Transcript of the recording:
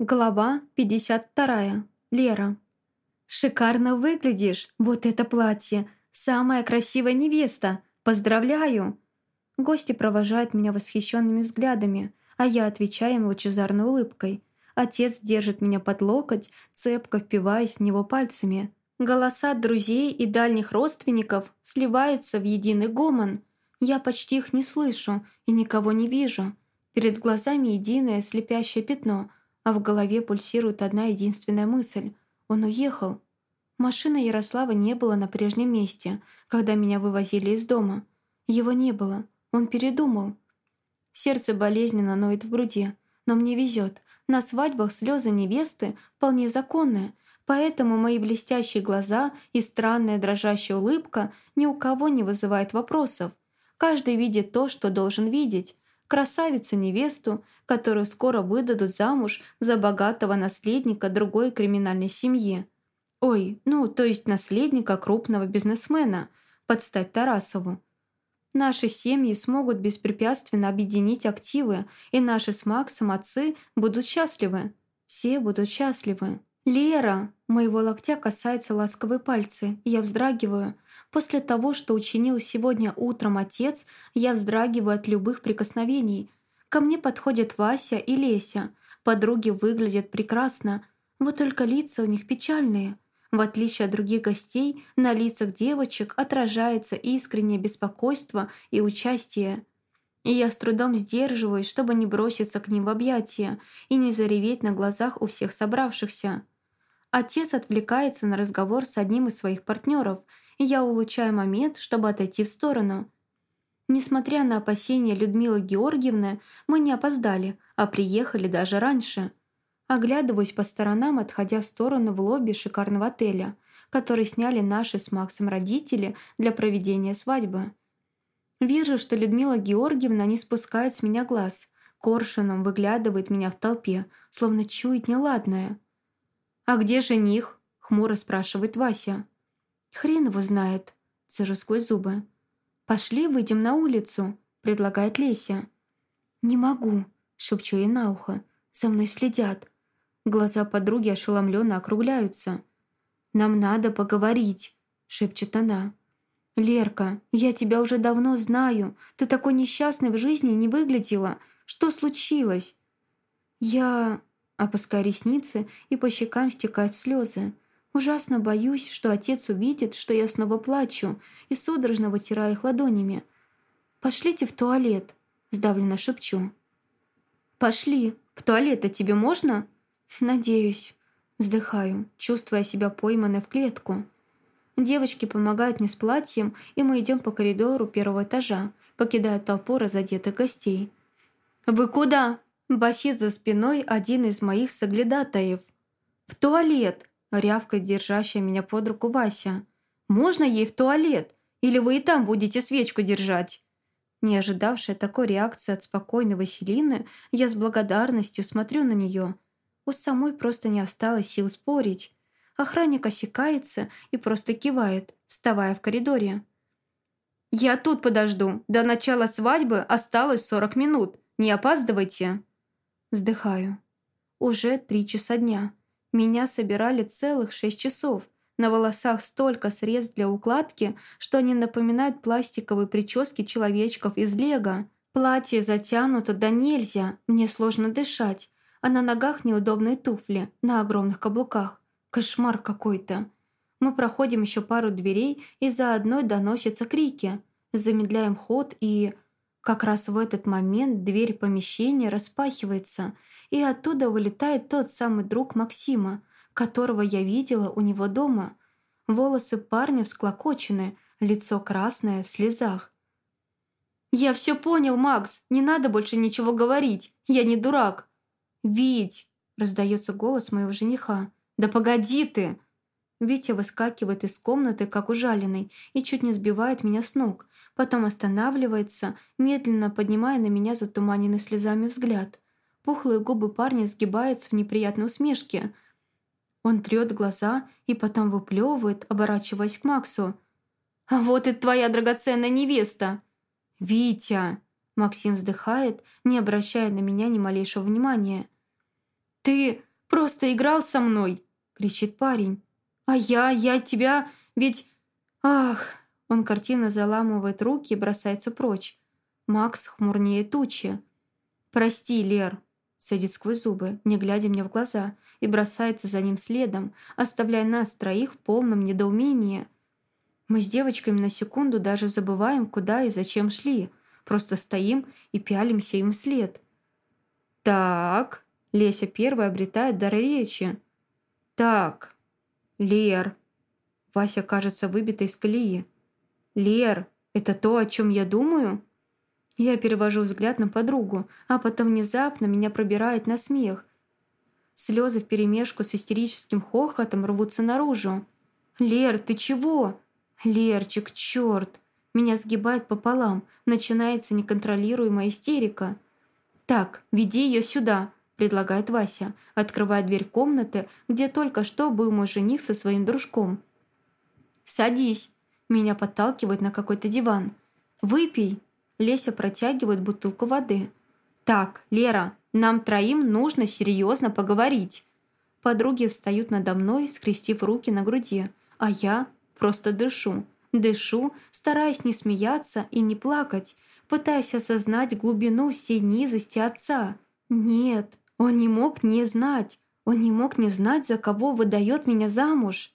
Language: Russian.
Глава 52. Лера. «Шикарно выглядишь! Вот это платье! Самая красивая невеста! Поздравляю!» Гости провожают меня восхищенными взглядами, а я отвечаю им лучезарной улыбкой. Отец держит меня под локоть, цепко впиваясь в него пальцами. Голоса друзей и дальних родственников сливаются в единый гомон. Я почти их не слышу и никого не вижу. Перед глазами единое слепящее пятно – а в голове пульсирует одна единственная мысль. Он уехал. Машина Ярослава не было на прежнем месте, когда меня вывозили из дома. Его не было. Он передумал. Сердце болезненно ноет в груди. Но мне везет. На свадьбах слезы невесты вполне законные, поэтому мои блестящие глаза и странная дрожащая улыбка ни у кого не вызывают вопросов. Каждый видит то, что должен видеть, красавицу-невесту, которую скоро выдадут замуж за богатого наследника другой криминальной семьи. Ой, ну, то есть наследника крупного бизнесмена, под стать Тарасову. Наши семьи смогут беспрепятственно объединить активы, и наши с Максом отцы будут счастливы. Все будут счастливы. «Лера!» Моего локтя касаются ласковые пальцы, я вздрагиваю – После того, что учинил сегодня утром отец, я вздрагиваю от любых прикосновений. Ко мне подходят Вася и Леся. Подруги выглядят прекрасно, вот только лица у них печальные. В отличие от других гостей, на лицах девочек отражается искреннее беспокойство и участие. И я с трудом сдерживаюсь, чтобы не броситься к ним в объятия и не зареветь на глазах у всех собравшихся. Отец отвлекается на разговор с одним из своих партнеров – я улучшаю момент, чтобы отойти в сторону. Несмотря на опасения Людмилы Георгиевны, мы не опоздали, а приехали даже раньше. Оглядываюсь по сторонам, отходя в сторону в лобби шикарного отеля, который сняли наши с Максом родители для проведения свадьбы. Вижу, что Людмила Георгиевна не спускает с меня глаз. Коршуном выглядывает меня в толпе, словно чует неладное. «А где жених?» – хмуро спрашивает Вася. «Хрен его знает», — цежу сквозь зубы. «Пошли, выйдем на улицу», — предлагает Леся. «Не могу», — шепчу ей на ухо. «За мной следят». Глаза подруги ошеломленно округляются. «Нам надо поговорить», — шепчет она. «Лерка, я тебя уже давно знаю. Ты такой несчастной в жизни не выглядела. Что случилось?» «Я...» Опускаю ресницы, и по щекам стекают слезы. Ужасно боюсь, что отец увидит, что я снова плачу, и судорожно вытираю их ладонями. «Пошлите в туалет», – сдавленно шепчу. «Пошли. В туалет-то тебе можно?» «Надеюсь». Вздыхаю, чувствуя себя пойманной в клетку. Девочки помогают мне с платьем, и мы идем по коридору первого этажа, покидая толпу разодетых гостей. «Вы куда?» – басит за спиной один из моих соглядатаев. «В туалет!» Рявкает держащая меня под руку Вася. «Можно ей в туалет? Или вы и там будете свечку держать?» Не ожидавшая такой реакции от спокойной Василины, я с благодарностью смотрю на нее. У самой просто не осталось сил спорить. Охранник осекается и просто кивает, вставая в коридоре. «Я тут подожду. До начала свадьбы осталось 40 минут. Не опаздывайте!» Вздыхаю. Уже три часа дня. Меня собирали целых шесть часов. На волосах столько средств для укладки, что они напоминают пластиковые прически человечков из лего. Платье затянуто да нельзя, мне сложно дышать, а на ногах неудобные туфли на огромных каблуках. Кошмар какой-то. Мы проходим еще пару дверей, и за одной доносятся крики. Замедляем ход, и... Как раз в этот момент дверь помещения распахивается, и оттуда вылетает тот самый друг Максима, которого я видела у него дома. Волосы парня всклокочены, лицо красное, в слезах. «Я все понял, Макс, не надо больше ничего говорить, я не дурак». «Вить!» – раздается голос моего жениха. «Да погоди ты!» Витя выскакивает из комнаты, как ужаленный, и чуть не сбивает меня с ног. Потом останавливается, медленно поднимая на меня затуманенный слезами взгляд. Пухлые губы парня сгибаются в неприятной усмешке. Он трет глаза и потом выплевывает, оборачиваясь к Максу. «А вот и твоя драгоценная невеста!» «Витя!» Максим вздыхает, не обращая на меня ни малейшего внимания. «Ты просто играл со мной!» — кричит парень. «А я, я тебя, ведь... Ах!» Он картинно заламывает руки и бросается прочь. Макс хмурнее тучи. «Прости, Лер», — садит сквозь зубы, не глядя мне в глаза, и бросается за ним следом, оставляя нас троих в полном недоумении. Мы с девочками на секунду даже забываем, куда и зачем шли. Просто стоим и пялимся им вслед. «Так», — Леся первая обретает дар речи. «Так, Лер». Вася кажется выбитой из колеи. «Лер, это то, о чем я думаю?» Я перевожу взгляд на подругу, а потом внезапно меня пробирает на смех. Слезы вперемешку с истерическим хохотом рвутся наружу. «Лер, ты чего?» «Лерчик, черт!» Меня сгибает пополам, начинается неконтролируемая истерика. «Так, веди ее сюда», – предлагает Вася, открывая дверь комнаты, где только что был мой жених со своим дружком. «Садись», – меня подталкивает на какой-то диван. «Выпей», – Леся протягивает бутылку воды. «Так, Лера, нам троим нужно серьезно поговорить». Подруги встают надо мной, скрестив руки на груди, а я Просто дышу, дышу, стараясь не смеяться и не плакать, пытаясь осознать глубину всей низости отца. Нет, он не мог не знать. Он не мог не знать, за кого выдает меня замуж.